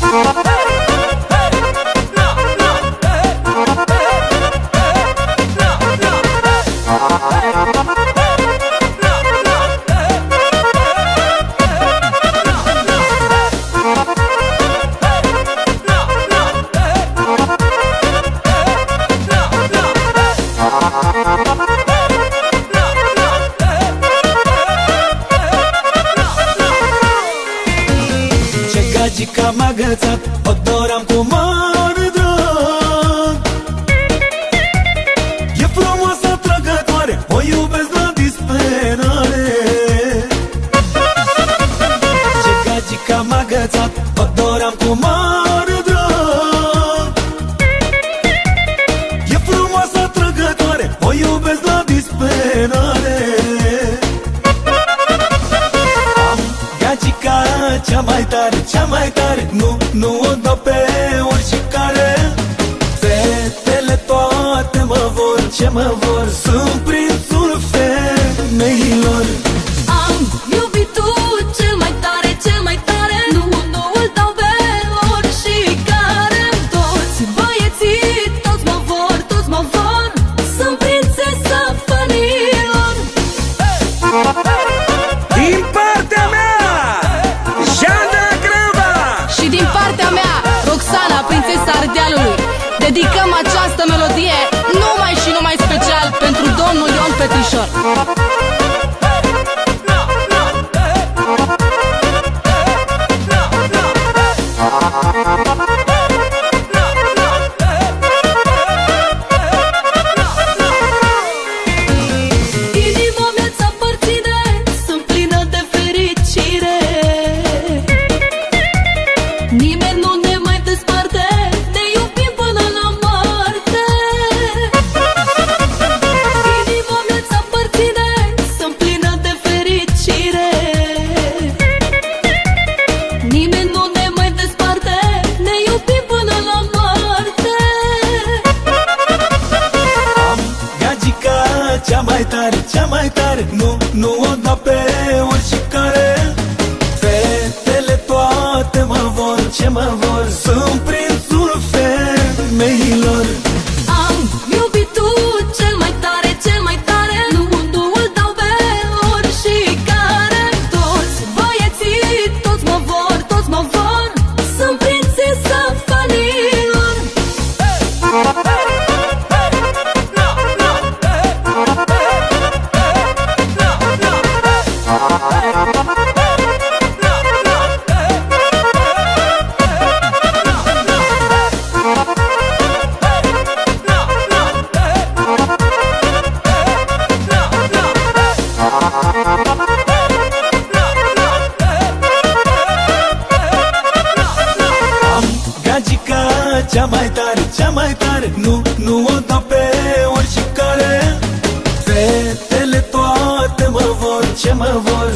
Ce gagica m-a gățat O doream cu mare drag. E frumoasă, atrăgătoare O iubesc la disperare. Ce gagica m-a gățat O doream cu mare cea mai tare, cea mai tare Nu, nu o dau pe oricare Fetele toate mă vor, ce mă vor Thank you. Cea mai tare, cea mai tare. Nu, nu o dau pe cea mai tare, cea mai tare. Nu, nu o dau pe oricare Fetele toate mă vor, ce mă vor.